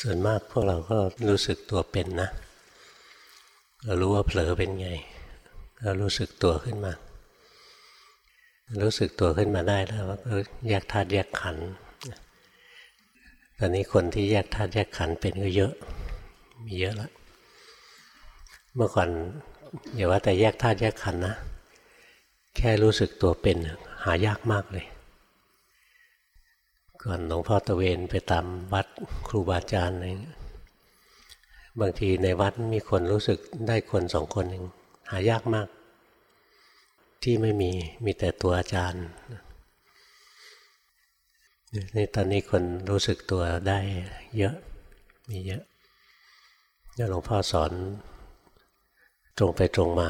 ส่วนมากพวกเราก็รู้สึกตัวเป็นนะเรารู้ว่าเผลอเป็นไงเรารู้สึกตัวขึ้นมา รู้สึกตัวขึ้นมาได้แล้วก็แยกธาตุแยกขัน ตอนนี้คนที่แยกธาตุแยกขันเป็นก็เยอะ มีเยอะล้วเมื่อก่อนอย่าว่าแต่แยกธาตุแยกขันนะ แค่รู้สึกตัวเป็นหายากมากเลย ก่อนหลวงพ่อตะเวนไปตามวัดครูบาอาจารย์อะไรบางทีในวัดมีคนรู้สึกได้คนสองคนหนึ่งหายากมาก ที่ไม่มีมีแต่ตัวอาจารย์นี่ตอนนี้คนรู้สึกตัวได้เยอะมีเยอะนี่หลวงพ่อสอนตรงไปตรงมา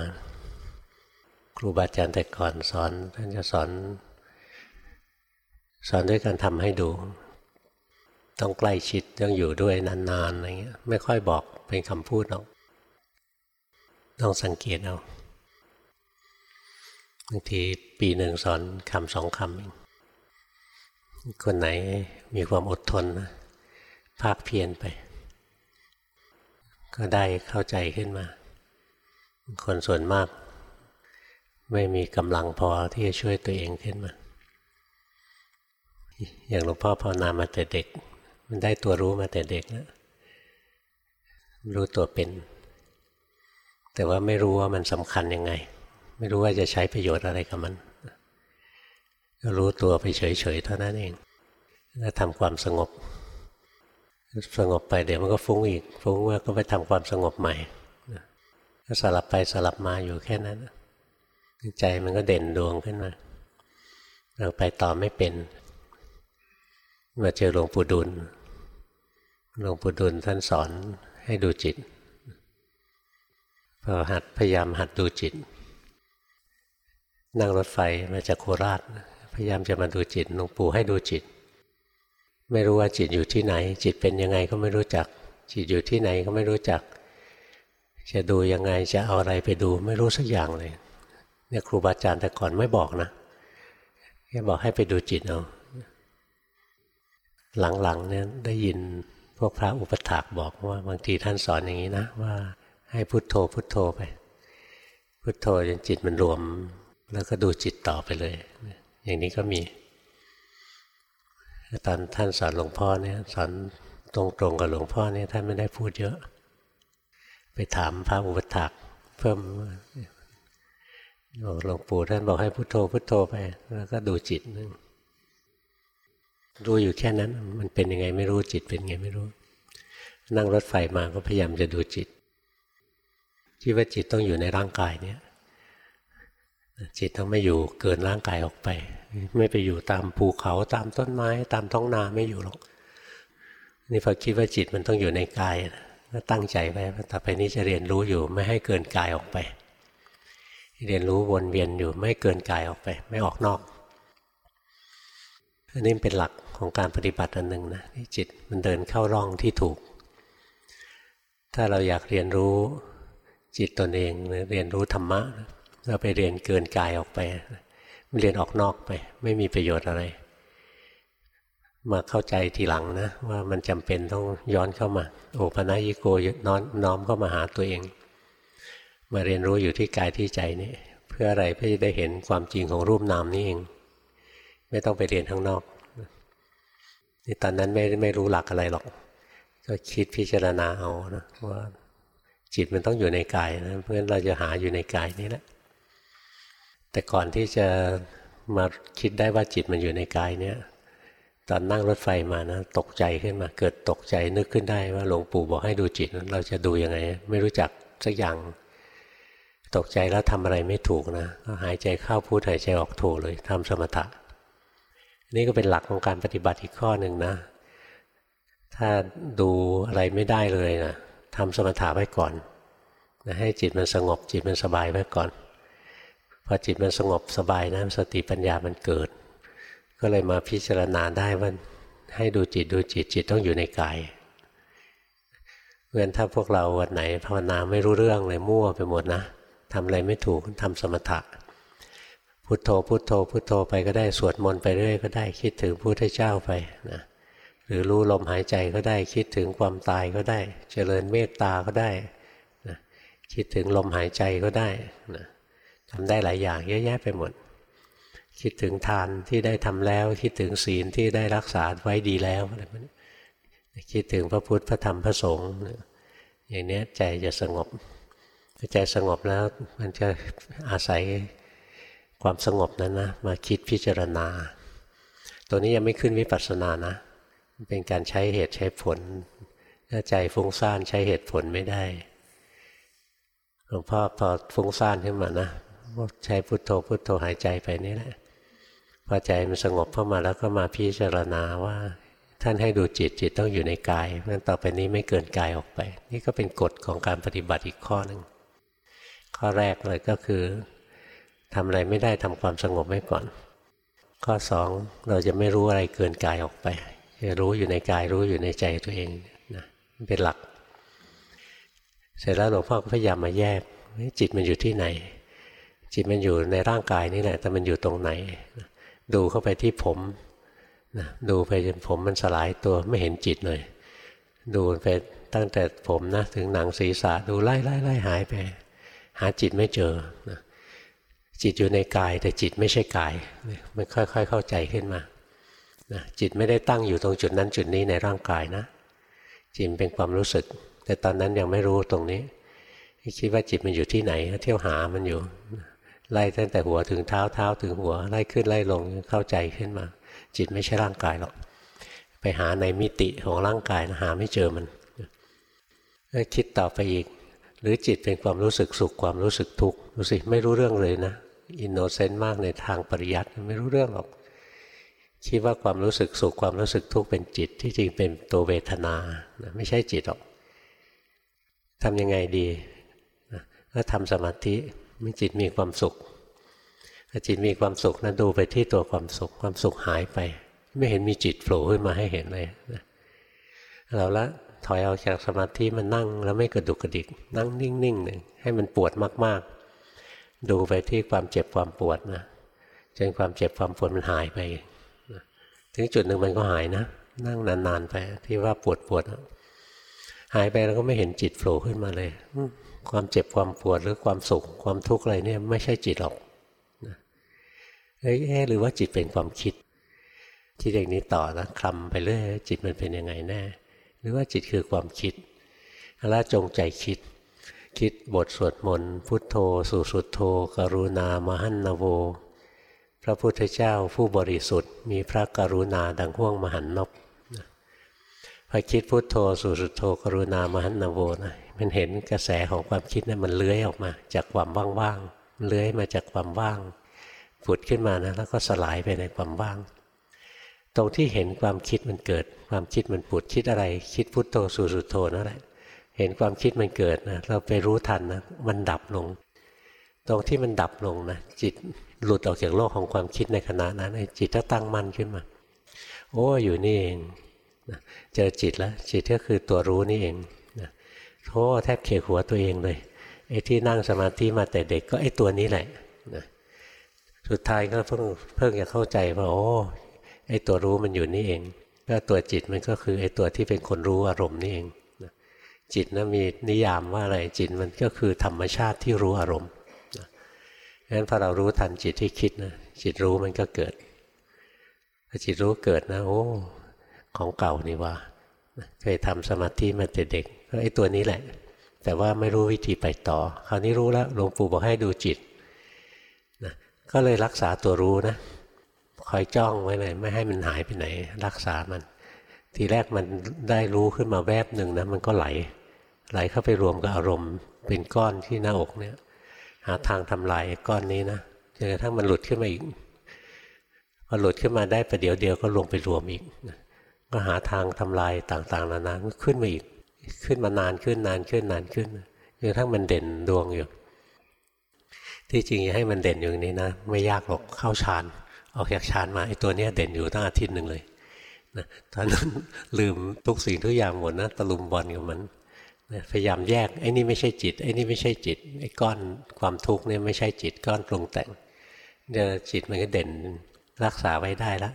ครูบาอาจารย์แต่ก่อนสอนท่านจะสอน สอนด้วยการทำให้ดู ต้องใกล้ชิดต้องอยู่ด้วยนานๆอะไรเงี้ยไม่ค่อยบอกเป็นคำพูดหรอกต้องสังเกตเอาบางทีปีหนึ่งสอนคำสองคำเองคนไหนมีความอดทนนะภาคเพียรไป ก็ได้เข้าใจขึ้นมา คนส่วนมาก ไม่มีกำลังพอที่จะช่วยตัวเองขึ้นมา อย่างหลวงพ่อภาวนามาแต่เด็ก มันได้ตัวรู้มาแต่เด็กนะรู้ตัวเป็น แต่ว่าไม่รู้ว่ามันสำคัญยังไง ไม่รู้ว่าจะใช้ประโยชน์อะไรกับมันก็รู้ตัวไปเฉยๆเท่านั้นเองแล้วทำความสงบ สงบไปเดี๋ยวมันก็ฟุ้งอีก ฟุ้งว่าก็ไปทำความสงบใหม่ก็สลับไปสลับมาอยู่แค่นั้น ใจมันก็เด่นดวงขึ้นมาเราไปต่อไม่เป็น มาเจอหลวงปู่ดุลหลวงปู่ดุลท่านสอนให้ดูจิตพอหัดพยายามหัดดูจิต นั่งรถไฟมาจากโคราช พยายามจะมาดูจิตหลวงปู่ให้ดูจิต ไม่รู้ว่าจิตอยู่ที่ไหน จิตเป็นยังไงก็ไม่รู้จัก จิตอยู่ที่ไหนก็ไม่รู้จัก จะดูยังไงจะเอาอะไรไปดูไม่รู้สักอย่างเลยเนี่ยครูบาอาจารย์แต่ก่อนไม่บอกนะแค่บอกให้ไปดูจิตเอา หลังๆเนี่ยได้ยินพวกพระอุปถากบอกว่าบางทีท่านสอนอย่างนี้นะ ว่าให้พุโทโธพุโทโธไป พุโทโธจนจิตมันรวม แล้วก็ดูจิตต่อไปเลย อย่างนี้ก็มีตอนท่านสอนหลวงพ่อเนี่ยสอนตรงๆกับหลวงพ่อเนี่ยท่านไม่ได้พูดเยอะ ไปถามพระอุปถากเพิ่มหลวงปู่ท่านบอกให้พุโทโธพุโทโธไป แล้วก็ดูจิตนึง ดูอยู่แค่นั้น มันเป็นยังไงไม่รู้จิตเป็นไงไม่รู้ นั่งรถไฟมาก็พยายามจะดูจิตคิดว่าจิตต้องอยู่ในร่างกายเนี่ยจิตต้องไม่อยู่เกินร่างกายออกไป ไม่ไปอยู่ตามภูเขาตามต้นไม้ ตามท้องนาไม่อยู่หรอกนี่พอคิดว่าจิตมันต้องอยู่ในกายก็ตั้งใจไว้ต่อไปนี้จะเรียนรู้อยู่ไม่ให้เกินกายออกไป เรียนรู้วนเวียนอยู่ไม่เกินกายออกไป ไม่ออกนอกอันนี้เป็นหลัก ของการปฏิบัติอันหนึ่งนะที่จิตมันเดินเข้าร่องที่ถูก ถ้าเราอยากเรียนรู้จิตตนเองหรือเรียนรู้ธรรมะเราไปเรียนเกินกายออกไปเรียนออกนอกไป ไม่มีประโยชน์อะไร มาเข้าใจทีหลังนะว่ามันจำเป็นต้องย้อนเข้ามา โอปนัยิโกน้อมน้อมเข้ามาหาตัวเอง มาเรียนรู้อยู่ที่กายที่ใจนี่เพื่ออะไรเพื่อจะได้เห็นความจริงของรูปนามนี่เอง ไม่ต้องไปเรียนข้างนอก ตอนนั้นไม่ไม่รู้หลักอะไรหรอก ก็คิดพิจารณาเอานะว่าจิตมันต้องอยู่ในกายนะเพราะฉะนั้นเราจะหาอยู่ในกายนี้แหละแต่ก่อนที่จะมาคิดได้ว่าจิตมันอยู่ในกายเนี้ยตอนนั่งรถไฟมานะตกใจขึ้นมา เกิดตกใจนึกขึ้นได้ว่าหลวงปู่บอกให้ดูจิตเราจะดูยังไง ไม่รู้จักสักอย่าง ตกใจแล้วทำอะไรไม่ถูกนะหายใจเข้าพูดหายใจออกโทเลยทำสมถะ นี่ก็เป็นหลักของการปฏิบัติอีกข้อหนึ่งนะ ถ้าดูอะไรไม่ได้เลยนะทำสมถะไว้ก่อนนะให้จิตมันสงบจิตมันสบายไว้ก่อน พอจิตมันสงบสบายนะสติปัญญามันเกิด ก็เลยมาพิจารณาได้ว่าให้ดูจิตดูจิตจิตต้องอยู่ในกายเพราะฉะนั้นถ้าพวกเราวันไหนภาวนาไม่รู้เรื่องเลยมั่วไปหมดนะทำอะไรไม่ถูกทำสมถะ พุทโธพุทโธพุทโธไปก็ได้สวดมนต์ไปเรื่อยก็ได้คิดถึงพระพุทธเจ้าไปนะหรือรู้ลมหายใจก็ได้คิดถึงความตายก็ได้ เจริญเมตตาก็ได้นะคิดถึงลมหายใจก็ได้นะทำได้หลายอย่างเยอะแยะไปหมด คิดถึงทานที่ได้ทำแล้ว คิดถึงศีลที่ได้รักษาไว้ดีแล้วอะไรแบบนี้คิดถึงพระพุทธพระธรรมพระสงฆ์อย่างนี้ใจจะสงบใจสงบแล้วมันจะอาศัย ความสงบนั้นนะมาคิดพิจารณา ตัวนี้ยังไม่ขึ้นวิปัสสนานะ เป็นการใช้เหตุใช้ผลถ้าใจฟุ้งซ่านใช้เหตุผลไม่ได้หลวงพ่อพอฟุ้งซ่านขึ้นมานะใช้พุทโธพุทโธหายใจไปนี่แหละพอใจมันสงบเข้ามาแล้วก็มาพิจารณาว่า ท่านให้ดูจิตจิตต้องอยู่ในกายเพราะนั้นต่อไปนี้ไม่เกินกายออกไป นี่ก็เป็นกฎของการปฏิบัติอีกข้อหนึ่งข้อแรกเลยก็คือ ทำอะไรไม่ได้ทำความสงบไว้ก่อน ข้อสองเราจะไม่รู้อะไรเกินกายออกไปจะรู้อยู่ในกายรู้อยู่ในใจตัวเองนะเป็นหลัก เสร็จแล้วหลวงพ่อก็พยายามมาแยกจิตมันอยู่ที่ไหน จิตมันอยู่ในร่างกายนี่แหละ แต่มันอยู่ตรงไหน ดูเข้าไปที่ผมนะดูไปจนผมมันสลายตัวไม่เห็นจิตเลย ดูไปตั้งแต่ผมนะถึงหนังศีรษะดูไล่ไล่ไล่หายไป หาจิตไม่เจอนะ จิตอยู่ในกายแต่จิตไม่ใช่กายมันค่อย ๆ เข้าใจขึ้นมานะจิตไม่ได้ตั้งอยู่ตรงจุดนั้นจุดนี้ในร่างกายนะ จิตเป็นความรู้สึก แต่ตอนนั้นยังไม่รู้ตรงนี้ คิดว่าจิตมันอยู่ที่ไหนเที่ยวหามันอยู่ ไล่ตั้งแต่หัวถึงเท้าเท้าถึงหัวไล่ขึ้นไล่ลงเข้าใจขึ้นมา จิตไม่ใช่ร่างกายหรอก ไปหาในมิติของร่างกายนะหาไม่เจอมันคิดต่อไปอีก หรือจิตเป็นความรู้สึกสุขความรู้สึกทุกข์ดูสิไม่รู้เรื่องเลยนะ innocent มากในทางปริยัติไม่รู้เรื่องหรอก คิดว่าความรู้สึกสุขความรู้สึกทุกข์เป็นจิตที่จริงเป็นตัวเวทนาไม่ใช่จิตหรอกทำยังไงดีก็ทำสมาธิมีจิตมีความสุขถ้าจิตมีความสุขนะดูไปที่ตัวความสุขความสุขหายไป ไม่เห็นมีจิตโผล่ขึ้นมาให้เห็นเลยเราละถอยออกจากสมาธิมันนั่งแล้วไม่กระดุกกระดิก นั่งนิ่งๆหนึ่งให้มันปวดมากๆ ดูไปที่ความเจ็บความปวดนะจนความเจ็บความปวดมันหายไปถึงจุดหนึ่งมันก็หายนะ นั่งนานๆไปที่ว่าปวดปวดหายไปแล้วก็ไม่เห็นจิตโผล่ขึ้นมาเลยความเจ็บความปวดหรือความสุขความทุกข์อะไรเนี่ยไม่ใช่จิตหรอกเอ้ยหรือว่าจิตเป็นความคิดคิดอย่างนี้ต่อนะคลำไปเรื่อยจิตมันเป็นยังไงแน่ หรือว่าจิตคือความคิดแล้วจงใจคิด คิดบทสวดมนต์พุทโธ สุสุโธ กรุณามหันนโว พระพุทธเจ้าผู้บริสุทธิ์ มีพระกรุณาดังห่วงมหันนบพอคิดพุทโธ สุสุโธ กรุณามหันนโวนะมันเห็นกระแสของความคิดนะั้นมันเลื้อยออกมา จากความว่างๆเลื้อยมาจากความว่างผุดขึ้นมานะแล้วก็สลายไปในความว่าง ตรงที่เห็นความคิดมันเกิด ความคิดมันผุดคิดอะไร คิดพุทโธสุสุโธนั่นแหละ เห็นความคิดมันเกิดนะเราไปรู้ทันนะมันดับลง ตรงที่มันดับลงนะจิตหลุดออกจากโลกของความคิดในขณะนั้นจิตก็ตั้งมั่นขึ้นมา โอ้อยู่นี่เองเจอจิตแล้วจิตก็คือตัวรู้นี่เองโธ่แทบเขกหัวตัวเองเลยไอ้ที่นั่งสมาธิมาแต่เด็กก็ไอ้ตัวนี้แหละสุดท้ายก็เพิ่งเพิ่งจะเข้าใจว่าโอ้ไอ้ตัวรู้มันอยู่นี่เองก็ตัวจิตมันก็คือไอ้ตัวที่เป็นคนรู้อารมณ์นี่เอง จิตนะมีนิยามว่าอะไรจิตมันก็คือธรรมชาติที่รู้อารมณ์งั้นพอเรารู้ทันจิตที่คิดนะจิตรู้มันก็เกิดพอจิตรู้เกิดนะโอ้ของเก่านี่ว่าเคยทำสมาธิมาแต่เด็กก็ไอ้ตัวนี้แหละ แต่ว่าไม่รู้วิธีไปต่อ คราวนี้รู้แล้วหลวงปู่บอกให้ดูจิตนะก็เลยรักษาตัวรู้นะคอยจ้องไว้เลย ไม่ให้มันหายไปไหน รักษามัน ทีแรกมันได้รู้ขึ้นมาแวบหนึ่งนะมันก็ไหล ไหลเข้าไปรวมกับอารมณ์ เป็นก้อนที่หน้าอกเนี่ย หาทางทำลายก้อนนี้นะจนกระทั่งมันหลุดขึ้นมาอีกพอหลุดขึ้นมาได้ประเดี๋ยวเดียวก็ลงไปรวมอีกก็หาทางทำลายต่างๆนานาขึ้นมาอีกขึ้นมานานขึ้นนานขึ้นนานขึ้นจนกระทั่งมันเด่นดวงอยู่ที่จริงให้มันเด่นอยู่นี้นะ ไม่ยากหรอกเข้าฌานออกจากฌานมาไอ้ตัวเนี้ยเด่นอยู่ตั้งอาทิตย์หนึ่งเลยนะตอนนั้นลืมทุกสิ่งทุกอย่างหมดนะตะลุมบอลกับมัน พยายามแยกไอ้นี่ไม่ใช่จิตไอ้นี่ไม่ใช่จิตไอ้ก้อนความทุกข์เนี่ยไม่ใช่จิตก้อนปรุงแต่งเดี๋ยวจิตมันก็เด่นรักษาไว้ได้แล้ว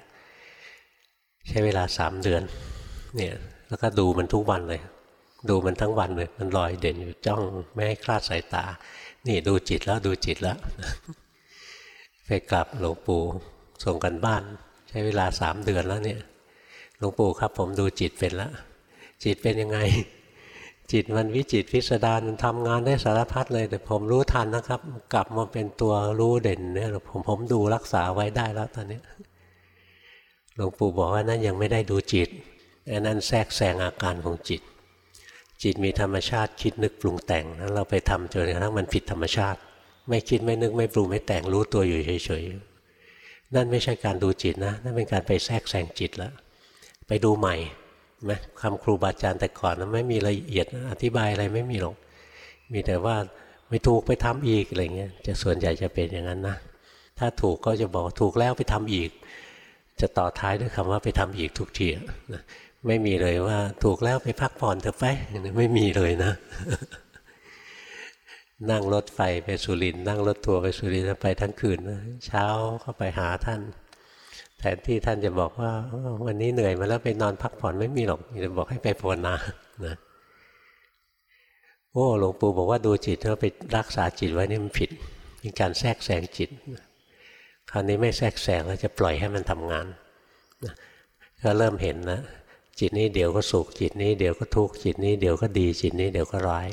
ใช้เวลาสามเดือนเนี่ยแล้วก็ดูมันทุกวันเลย ดูมันทั้งวันเลย มันลอยเด่นอยู่จ้องไม่ให้คลาดสายตา นี่ดูจิตแล้วดูจิตแล้ว ไปกลับหลวงปู่ส่งกันบ้าน ใช้เวลาสามเดือนแล้วเนี่ยหลวงปู่ครับผมดูจิตเป็นแล้วจิตเป็นยังไง จิตมันวิจิตพิสดารมันทำงานได้สารพัดเลย แต่ผมรู้ทันนะครับ กลับมาเป็นตัวรู้เด่นเนี่ยผมผมดูรักษาไว้ได้แล้วตอนนี้หลวงปู่บอกว่านั่นยังไม่ได้ดูจิตอันนั้นแทรกแซงอาการของจิต จิตมีธรรมชาติคิดนึกปรุงแต่งนั้นเราไปทำจนกระทั่งมันผิดธรรมชาติ ไม่คิดไม่นึกไม่ปรุงไม่แต่งรู้ตัวอยู่เฉยๆนั่นไม่ใช่การดูจิตนะ นั่นเป็นการไปแทรกแซงจิตแล้วไปดูใหม่ ไหมคำครูบาอาจารย์แต่ก่อนนะไม่มีละเอียดอธิบายอะไรไม่มีหรอก มีแต่ว่าไม่ถูกไปทำอีกอะไรเงี้ยจะส่วนใหญ่จะเป็นอย่างนั้นนะถ้าถูกก็จะบอกถูกแล้วไปทำอีก จะต่อท้ายด้วยคำว่าไปทำอีกทุกทีนะไม่มีเลยว่าถูกแล้วไปพักผ่อนเถอะไปไม่มีเลยนะ นั่งรถไฟไปสุรินนั่งรถทัวร์ไปสุรินไปทั้งคืนเช้าก็ไปหาท่าน แทนที่ท่านจะบอกว่าวันนี้เหนื่อยมาแล้วไปนอนพักผ่อนไม่มีหรอกจะบอกให้ไปภาวนานะโอ้หลวงปู่บอกว่าดูจิตแล้วไปรักษาจิตไว้นี่มันผิดเป็นการแทรกแซงจิต คราวนี้ไม่แทรกแซงแล้วจะปล่อยให้มันทำงานก็เริ่มเห็นนะจิตนี้เดี๋ยวก็สุขจิตนี้เดี๋ยวก็ทุกข์จิตนี้เดี๋ยวก็ดีจิตนี้เดี๋ยวก็ร้าย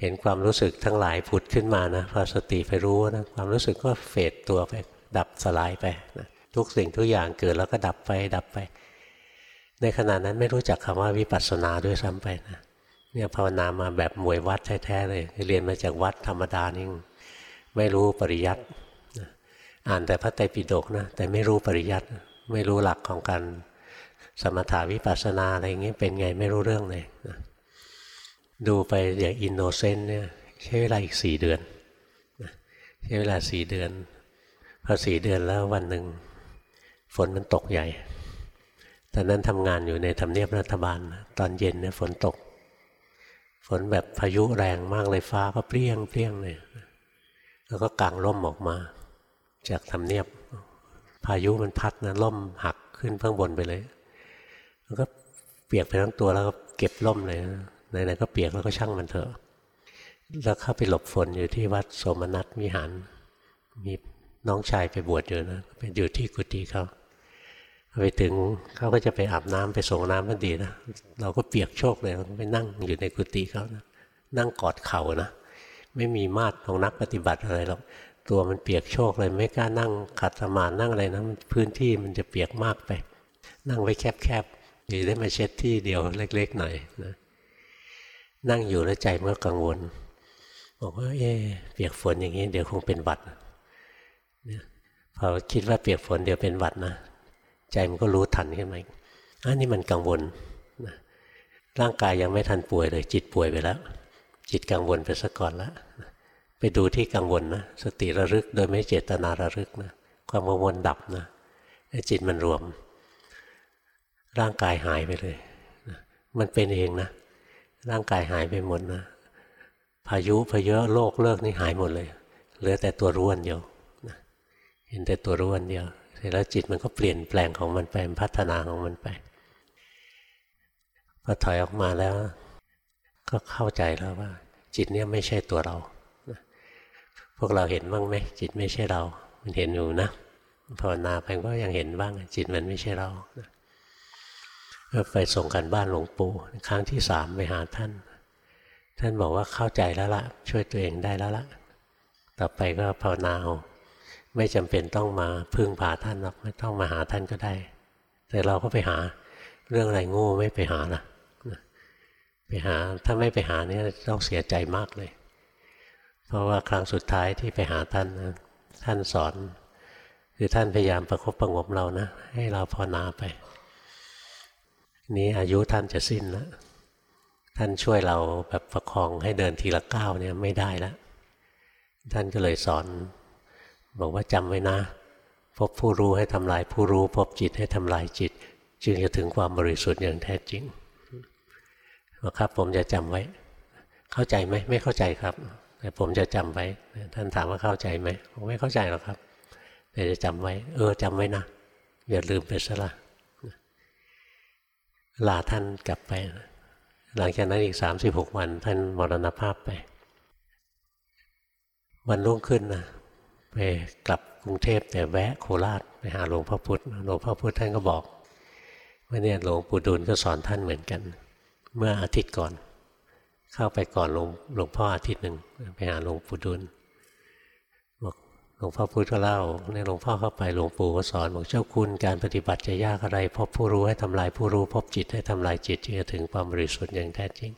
เห็นความรู้สึกทั้งหลายผุดขึ้นมานะพอสติไปรู้นะความรู้สึกก็เฟดตัวไป ดับสลายไปนะ ทุกสิ่งทุกอย่างเกิดแล้วก็ดับไปดับไป ในขณะนั้นไม่รู้จักคำว่าวิปัสสนาด้วยซ้ำไปนะเนี่ยภาวนามาแบบมวยวัดแท้ๆเลย เรียนมาจากวัดธรรมดานี่ไม่รู้ปริยัติอ่านแต่พระไตรปิฎกนะแต่ไม่รู้ปริยัติไม่รู้หลักของการสมถวิปัสสนาอะไรอย่างเงี้ยเป็นไงไม่รู้เรื่องเลยนะดูไปอย่าง innocent เนี่ยใช้เวลาอีกสี่เดือนนะใช้เวลาสี่เดือนพอสี่เดือนแล้ววันหนึ่ง ฝนมันตกใหญ่ตอนนั้นทำงานอยู่ในทำเนียบรัฐบาล ตอนเย็นเนี่ยฝนตก ฝนแบบพายุแรงมากเลยฟ้าก็เปรี้ยงเปรี้ยงเลยแล้วก็กางร่มออกมา จากทำเนียบ พายุมันพัดนะร่มหักขึ้นข้างบนไปเลยแล้วก็เปียกไปทั้งตัวแล้วก็เก็บร่มเลยไหนๆก็เปียกแล้วก็ช่างมันเถอะ แล้วเข้าไปหลบฝนอยู่ที่วัดโสมนัสวิหารมีน้องชายไปบวชอยู่นะไปอยู่ที่กุฏิเขา ไปถึงเขาก็จะไปอาบน้ำไปส่งน้ำมันดีนะเราก็เปียกโชกเลยไปนั่งอยู่ในกุฏิเขานะนั่งกอดเข่านะไม่มีมาตรของนักปฏิบัติอะไรหรอกตัวมันเปียกโชกเลยไม่กล้านั่งขัดสมาธินั่งอะไรนะพื้นที่มันจะเปียกมากไป นั่งไว้แคบๆอยู่ได้มาเช็ดที่เดียวเล็ก ๆ หน่อยนะนั่งอยู่แล้วใจเมื่อกังวล บอกว่า เอ๊เปียกฝนอย่างนี้ เดี๋ยวคงเป็นบัดพอคิดว่าเปียกฝนเดี๋ยวเป็นหวัดนะ ใจมันก็รู้ทันขึ้นมาอันนี้มันกังวลนะร่างกายยังไม่ทันป่วยเลย จิตป่วยไปแล้ว จิตกังวลไปซะก่อนแล้วไปดูที่กังวลนะสติระลึกโดยไม่เจตนาระลึกนะความกังวลดับนะจิตมันรวม ร่างกายหายไปเลยมันเป็นเองนะ ร่างกายหายไปหมดนะพายุพายุโลกเลิกนี่หายหมดเลย เหลือแต่ตัวรู้อันเดียวเห็นแต่ตัวรู้อันเดียว แล้วจิตมันก็เปลี่ยนแปลงของมันไปพัฒนาของมันไปพอถอยออกมาแล้ว ก็เข้าใจแล้วว่า จิตเนี่ยไม่ใช่ตัวเราพวกเราเห็นบ้างไหมจิตไม่ใช่เรา มันเห็นอยู่นะภาวนาไปก็ยังเห็นบ้าง จิตมันไม่ใช่เราไปส่งกันบ้านหลวงปู่ครั้งที่สามไปหาท่าน ท่านบอกว่าเข้าใจแล้วละช่วยตัวเองได้แล้วละต่อไปก็ภาวนาเอา ไม่จำเป็นต้องมาพึ่งพาท่านหรอกไม่ต้องมาหาท่านก็ได้ แต่เราก็ไปหาเรื่องอะไรโง่ไม่ไปหานะไปหาถ้าไม่ไปหาเนี่ยต้องเสียใจมากเลย เพราะว่าครั้งสุดท้ายที่ไปหาท่านนะท่านสอน คือท่านพยายามประคบประงมเรานะ ให้เราภาวนาไป นี้อายุท่านจะสิ้นแล้วท่านช่วยเราแบบประคองให้เดินทีละก้าวเนี่ยไม่ได้แล้วท่านก็เลยสอน บอกว่าจำไว้นะ พบผู้รู้ให้ทำลายผู้รู้ พบจิตให้ทำลายจิต จึงจะถึงความบริสุทธิ์อย่างแท้จริงบอกครับ ผมจะจำไว้ เข้าใจไหมไม่เข้าใจครับ แต่ผมจะจำไว้ ท่านถามว่าเข้าใจไหมผมไม่เข้าใจหรอกครับ แต่จะจำไว้ เออจำไว้นะอย่าลืมไปซะละลาท่านกลับไป หลังจากนั้นอีกสามสิบหกวัน ท่านมรณภาพไป วันรุ่งขึ้นนะ ไปกลับกรุงเทพแต่แวะโคราชไปหาหลวงพ่อพุธหลวงพ่อพุธท่านก็บอกว่าเนี่ยหลวงปู่ดูลก็สอนท่านเหมือนกัน เมื่ออาทิตย์ก่อน เข้าไปก่อนหลวงหลวงพ่ออาทิตย์หนึ่งไปหาหลวงปู่ดูลบอกหลวงพ่อพุธก็เล่าในหลวงพ่อเข้าไปหลวงปู่ก็สอนบอกเจ้าคุณการปฏิบัติจะยากอะไรพบผู้รู้ให้ทำลายผู้รู้พบจิตให้ทำลายจิตจึงจะถึงความบริสุทธิ์อย่างแท้จริง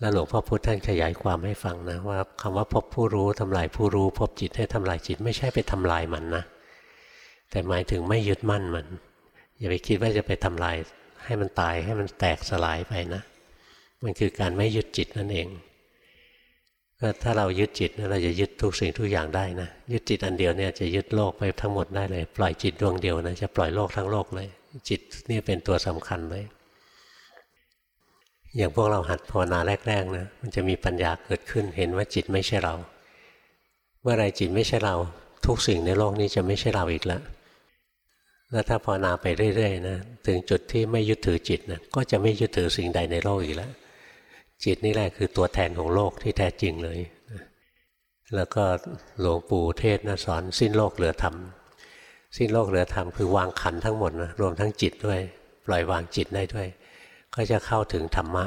แล้วหลวงพ่อพุธท่านขยายความให้ฟังนะว่าคำว่าพบผู้รู้ทำลายผู้รู้ พบจิตให้ทำลายจิตไม่ใช่ไปทำลายมันนะ แต่หมายถึงไม่ยึดมั่นมัน อย่าไปคิดว่าจะไปทำลาย ให้มันตายให้มันแตกสลายไปนะ มันคือการไม่ยึดจิตนั่นเองถ้าเรายึดจิตเราจะยึดทุกสิ่งทุกอย่างได้นะยึดจิตอันเดียวเนี่ยจะยึดโลกไปทั้งหมดได้เลย ปล่อยจิตดวงเดียวนะจะปล่อยโลกทั้งโลกเลย จิตนี่เป็นตัวสำคัญเลย อย่างพวกเราหัดภาวนาแรกๆนะมันจะมีปัญญาเกิดขึ้น เห็นว่าจิตไม่ใช่เรา เมื่อไรจิตไม่ใช่เรา ทุกสิ่งในโลกนี้จะไม่ใช่เราอีกแล้วแล้วถ้าภาวนาไปเรื่อยๆนะถึงจุดที่ไม่ยึดถือจิตนะก็จะไม่ยึดถือสิ่งใดในโลกอีกแล้ว จิตนี่แหละคือตัวแทนของโลกที่แท้จริงเลยแล้วก็หลวงปู่เทศนะสอนสิ้นโลกเหลือธรรมสิ้นโลกเหลือธรรมคือวางขันทั้งหมดนะรวมทั้งจิตด้วย ปล่อยวางจิตได้ด้วย ก็จะเข้าถึงธรรมะ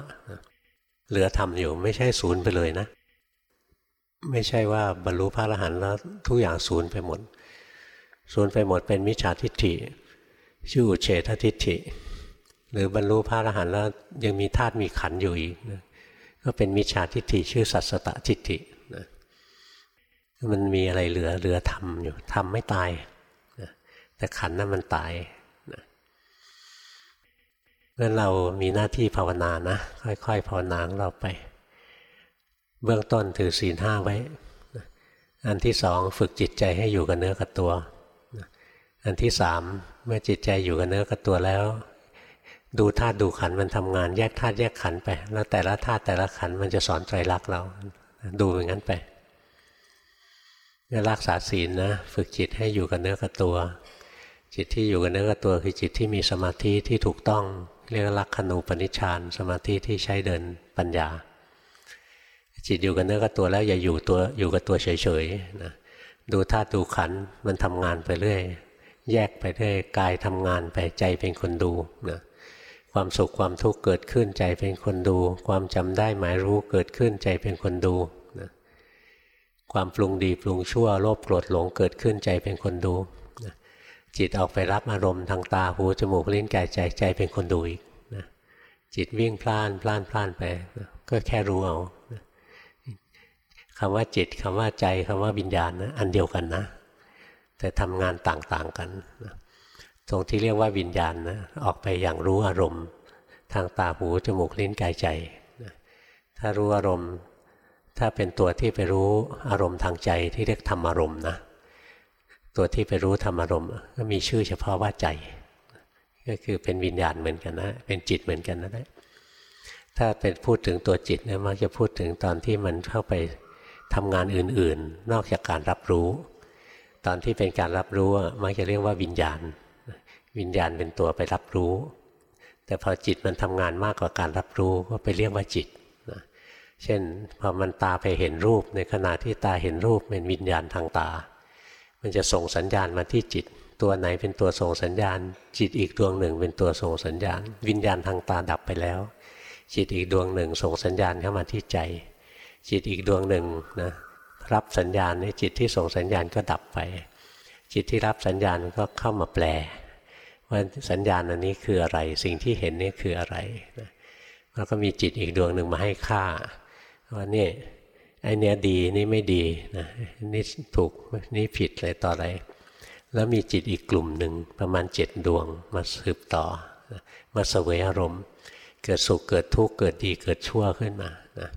เหลือธรรมอยู่ไม่ใช่ศูนย์ไปเลยนะ ไม่ใช่ว่าบรรลุพระอรหันต์แล้วทุกอย่างศูนย์ไปหมด ศูนย์ไปหมดเป็นมิจฉาทิฏฐิ ชื่ออุเฉททิฏฐิ หรือบรรลุพระอรหันต์แล้วยังมีธาตุมีขันอยู่อีกนะก็เป็นมิจฉาทิฏฐิชื่อสัตสตทิฏฐินะมันมีอะไรเหลือเหลือทำอยู่ทำไม่ตายนะแต่ขันนั้นมันตาย เพราะเรามีหน้าที่ภาวนานะ ค่อยๆภาวนาของเราไป เบื้องต้นถือศีลห้าไว้ อันที่สองฝึกจิตใจให้อยู่กับเนื้อกับตัว อันที่สามเมื่อจิตใจอยู่กับเนื้อกับตัวแล้ว ดูธาตุดูขันมันทำงาน แยกธาตุแยกขันไป แล้วแต่ละธาตุแต่ละขันมันจะสอนไตรลักเรา ดูอย่างนั้นไปรักษาศีลนะฝึกจิตให้อยู่กับเนื้อกับตัว จิตที่อยู่กับเนื้อกับตัวคือจิตที่มีสมาธิที่ถูกต้อง เรียกลักขณูปนิชฌานสมาธิที่ใช้เดินปัญญา จิตอยู่กับเนื้อกับตัวแล้วอย่าอยู่ตัวอยู่กับตัวเฉยๆนะดูธาตุดูขันมันทำงานไปเรื่อยแยกไปเรื่อยกายทำงานไปใจเป็นคนดูนะความสุขความทุกข์เกิดขึ้นใจเป็นคนดู ความจำได้หมายรู้เกิดขึ้นใจเป็นคนดูนะความปรุงดีปรุงชั่วโลภโกรธหลงเกิดขึ้นใจเป็นคนดู จิตออกไปรับอารมณ์ทางตาหูจมูกลิ้นกายใจใจเป็นคนดูอีกนะจิตวิ่งพล่านพล่านพล่านไปนะก็แค่รู้เอานะคำว่าจิตคำว่าใจคำว่าวิญญาณนะอันเดียวกันนะ แต่ทำงานต่างๆกันนะตรงที่เรียกว่าวิญญาณนะออกไปอย่างรู้อารมณ์ ทางตาหูจมูกลิ้นกายใจนะถ้ารู้อารมณ์ ถ้าเป็นตัวที่ไปรู้อารมณ์ทางใจที่เรียกธรรมอารมณ์นะ ตัวที่ไปรู้ธรรมอารมณ์ก็มีชื่อเฉพาะว่าใจ ก็คือเป็นวิญญาณเหมือนกันนะ เป็นจิตเหมือนกันนะถ้าเป็นพูดถึงตัวจิตเนี่ยมักจะพูดถึงตอนที่มันเข้าไปทำงานอื่นๆ นอกจากการรับรู้ ตอนที่เป็นการรับรู้มักจะเรียกว่าวิญญาณ วิญญาณเป็นตัวไปรับรู้ แต่พอจิตมันทำงานมากกว่าการรับรู้ก็ไปเรียกว่าจิตนะเช่นพอมันตาไปเห็นรูปในขณะที่ตาเห็นรูปเป็นวิญญาณทางตา มันจะส่งสัญญาณมาที่จิต ตัวไหนเป็นตัวส่งสัญญาณ จิตอีกดวงหนึ่งเป็นตัวส่งสัญญาณ วิญญาณทางตาดับไปแล้ว จิตอีกดวงหนึ่งส่งสัญญาณเข้ามาที่ใจ จิตอีกดวงหนึ่งนะรับสัญญาณในจิตที่ส่งสัญญาณก็ดับไป จิตที่รับสัญญาณก็เข้ามาแปล ว่าสัญญาณอันนี้คืออะไร สิ่งที่เห็นนี่คืออะไรนะแล้วก็มีจิตอีกดวงหนึ่งมาให้ค่าว่านี่ ไอเนี้ยดีนี่ไม่ดีนะนี่ถูกนี่ผิดอะไรต่ออะไร แล้วมีจิตอีกกลุ่มหนึ่งประมาณเจ็ดดวงมาสืบต่อมาเสวยอารมณ์ เกิดสุขเกิดทุกข์เกิดดีเกิดชั่วขึ้นมานะ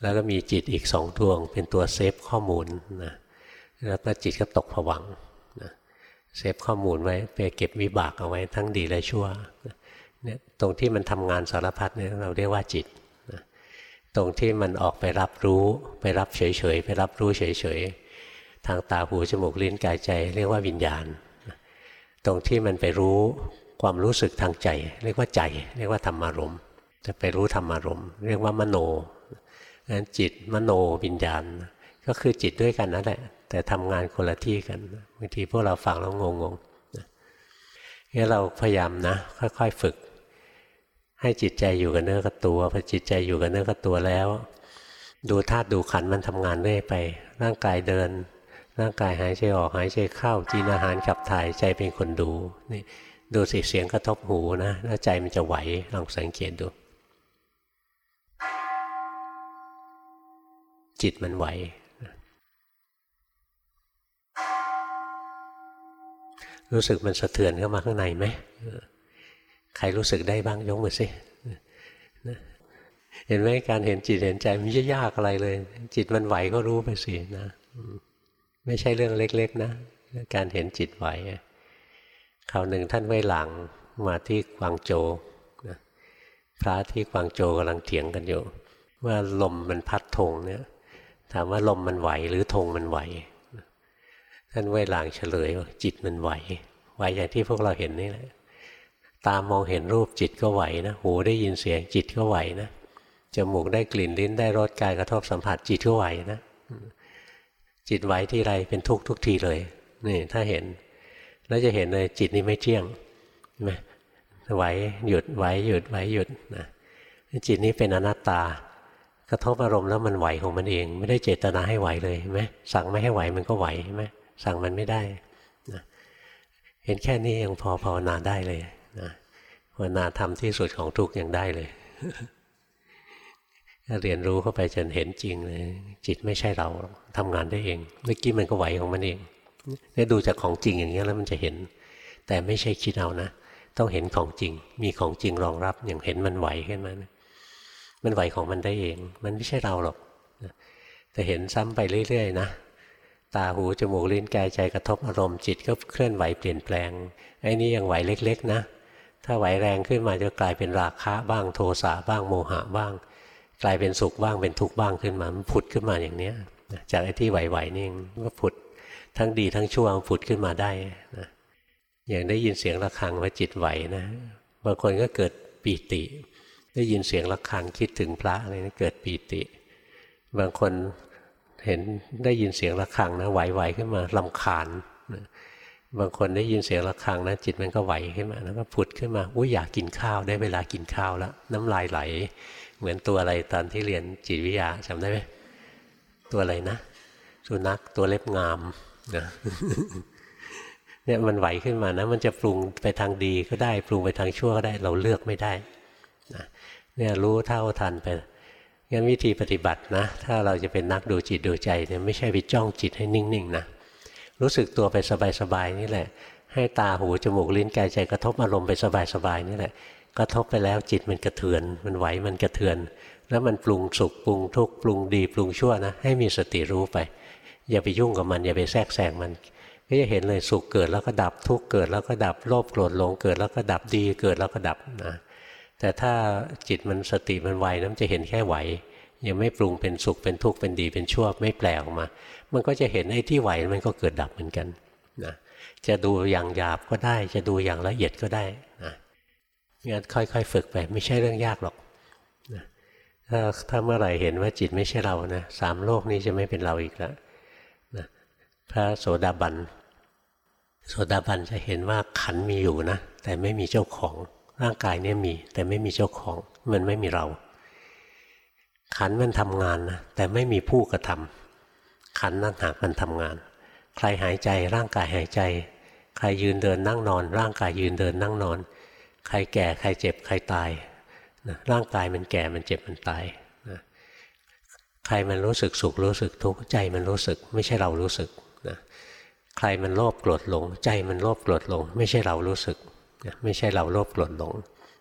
แล้วก็มีจิตอีกสองดวง เป็นตัวเซฟข้อมูลนะแล้วก็จิตก็ตกผวังเซฟข้อมูลไว้ไปเก็บวิบากเอาไว้ทั้งดีและชั่วเนี่ยตรงที่มันทำงานสารพัดเนี่ยเราเรียกว่าจิต ตรงที่มันออกไปรับรู้ ไปรับเฉยๆไปรับรู้เฉยๆทางตาหูจมูกลิ้นกายใจ เรียกว่าวิญญาณ ตรงที่มันไปรู้ความรู้สึกทางใจ เรียกว่าใจ เรียกว่าธรรมารมจะไปรู้ธรรมารมเรียกว่ามโนนั้นจิตมโนวิญญาณ ก็คือจิตด้วยกันนั่นแหละแต่ทำงานคนละที่กันบางทีพวกเราฟังแล้วงงๆงั้นเราพยายามนะ ค่อยๆฝึก ให้จิตใจอยู่กับเนื้อกับตัวพอจิตใจอยู่กับเนื้อกับตัวแล้ว ดูธาตุดูขันมันทำงานเรื่อยไป ร่างกายเดิน ร่างกายหายใจออกหายใจเข้ากินอาหารขับถ่ายใจเป็นคนดูนี่ดูสิเสียงกระทบหูนะแล้วใจมันจะไหวลองสังเกตดู จิตมันไหวรู้สึกมันสะเทือนเข้ามาข้างในไหม ใครรู้สึกได้บ้างยกมือสิเห็นไหมการเห็นจิตเห็นใจมันไม่ยากอะไรเลย จิตมันไหวก็รู้ไปสินะไม่ใช่เรื่องเล็ก ๆ นะการเห็นจิตไหวคราวหนึ่งท่านไว้หลังมาที่กวางโจนะพระที่กวางโจกำลังเถียงกันอยู่ ว่าลมมันพัดธงเนี่ย ถามว่าลมมันไหวหรือธงมันไหวท่านไว้หลังเฉลยว่าจิตมันไหวไหวอย่างที่พวกเราเห็นนี่แหละ ตามองเห็นรูปจิตก็ไหวนะ หูได้ยินเสียงจิตก็ไหวนะ จมูกได้กลิ่นลิ้นได้รสกายกระทบสัมผัสจิตก็ไหวนะ จิตไหวที่ไรเป็นทุกทุกทีเลย นี่ถ้าเห็น แล้วจะเห็นเลยจิตนี้ไม่เที่ยงใช่ไหมไหวหยุดไหวหยุดไหวหยุดนะจิตนี้เป็นอนัตตากระทบอารมณ์แล้วมันไหวของมันเอง ไม่ได้เจตนาให้ไหวเลยไหมสั่งไม่ให้ไหวมันก็ไหวใช่ไหมสั่งมันไม่ได้นะเห็นแค่นี้ยังพอภาวนาได้เลย นะภาวนาทำที่สุดของทุกอย่างได้เลยเรียนรู้เข้าไปจนเห็นจริงเลยจิตไม่ใช่เราทำงานได้เองเมื่อกี้มันก็ไหวของมันเองเนี่ยดูจากของจริงอย่างนี้แล้วมันจะเห็น แต่ไม่ใช่คิดเอานะต้องเห็นของจริง มีของจริงรองรับ อย่างเห็นมันไหวขึ้นมานะมันไหวของมันได้เอง มันไม่ใช่เราหรอกแต่เห็นซ้ำไปเรื่อยๆนะตาหูจมูกลิ้นกายใจกระทบอารมณ์จิตก็เคลื่อนไหวเปลี่ยนแปลงไอ้นี่ยังไหวเล็ก ๆ นะ ถ้าไหวแรงขึ้นมาจะกลายเป็นราคะบ้างโทสะบ้างโมหะบ้าง กลายเป็นสุขบ้างเป็นทุกข์บ้างขึ้นมา มันผุดขึ้นมาอย่างเนี้ยจากไอ้ที่ไหวๆนี่ก็ผุดทั้งดีทั้งชั่วผุดขึ้นมาได้นะอย่างได้ยินเสียงะระฆังว่าจิตไหวนะบางคนก็เกิดปีติ ได้ยินเสียงะระฆังคิดถึงพระอะไรนะเกิดปีติ บางคนเห็นได้ยินเสียงะระฆังนะไหวๆขึ้นมาลำคาญ บางคนได้ยินเสียงะระฆังนะจิตมันก็ไหวขึ้นมาแล้วก็ผุดขึ้นมาอุ้ยอยากกินข้าวได้เวลากินข้าวแล้วน้ำลายไหล เหมือนตัวอะไรตอนที่เรียนจิตวิทยาจำได้ไหมตัวอะไรนะสุนัขตัวเล็บงามนะเนี่ยมันไหวขึ้นมานะมันจะปรุงไปทางดีก็ได้ปรุงไปทางชั่วก็ได้เราเลือกไม่ได้นะเนี่ยรู้เท่าทันไปงั้นวิธีปฏิบัตินะ ถ้าเราจะเป็นนักดูจิตดูใจเนี่ยไม่ใช่ไปจ้องจิตให้นิ่งๆนะ รู้สึกตัวไปสบายๆนี่แหละ ให้ตาหูจมูกลิ้นกายใจกระทบอารมณ์ไปสบายๆนี่แหละกระทบไปแล้วจิตมันกระเทือน มันไหวมันกระเทือน แล้วมันปรุงสุขปรุงทุกข์ปรุงดีปรุงชั่วนะให้มีสติรู้ไป อย่าไปยุ่งกับมัน อย่าไปแทรกแซงมันก็จะเห็นเลยสุขเกิดแล้วก็ดับทุกข์เกิดแล้วก็ดับโลภโกรธหลงเกิดแล้วก็ดับดีเกิดแล้วก็ดับนะแต่ถ้าจิตมันสติมันไวนั้นจะเห็นแค่ไหว ยังไม่ปรุงเป็นสุขเป็นทุกข์เป็นดีเป็นชั่วไม่แปลออกมา มันก็จะเห็นไอ้ที่ไหวมันก็เกิดดับเหมือนกันนะจะดูอย่างหยาบก็ได้ จะดูอย่างละเอียดก็ได้นะงั้นค่อย ๆ ฝึกไปไม่ใช่เรื่องยากหรอกนะถ้าถ้าเมื่อไหร่เห็นว่าจิตไม่ใช่เรานะสามโลกนี้จะไม่เป็นเราอีกแล้วพระโสดาบันโสดาบันจะเห็นว่าขันมีอยู่นะแต่ไม่มีเจ้าของร่างกายเนี่ยมี แต่ไม่มีเจ้าของมันไม่มีเรา ขันมันทำงานนะแต่ไม่มีผู้กระทำขันนั่งหากมันทำงาน ใครหายใจร่างกายหายใจ ใครยืนเดินนั่งนอน ร่างกายยืนเดินนั่งนอน ใครแก่ใครเจ็บใครตายนะร่างกายมันแก่มันเจ็บมันตายนะใครมันรู้สึกสุขรู้สึกทุกข์ใจมันรู้สึก ไม่ใช่เรารู้สึกนะใครมันโลภโกรธหลง ใจมันโลภโกรธหลง ไม่ใช่เรารู้สึกนะไม่ใช่เราโลภโกรธหลง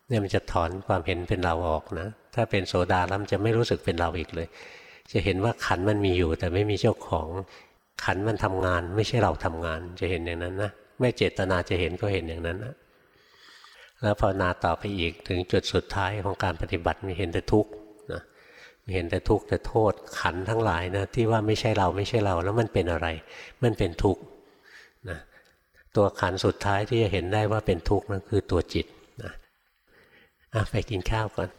เนี่ยมันจะถอนความเห็นเป็นเราออกนะ ถ้าเป็นโสดาแล้วมันจะไม่รู้สึกเป็นเราอีกเลย จะเห็นว่าขันมันมีอยู่ แต่ไม่มีเจ้าของขันมันทำงาน ไม่ใช่เราทำงาน จะเห็นอย่างนั้นนะไม่เจตนาจะเห็นก็เห็นอย่างนั้นนะแล้วภาวนาต่อไปอีกถึงจุดสุดท้ายของการปฏิบัติมีเห็นแต่ทุกข์นะมีเห็นแต่ทุกข์แต่โทษขันทั้งหลายนะที่ว่าไม่ใช่เราไม่ใช่เรา แล้วมันเป็นอะไร มันเป็นทุกข์นะตัวขันสุดท้ายที่จะเห็นได้ว่าเป็นทุกข์นั่นคือตัวจิตนะไปกินข้าวก่อน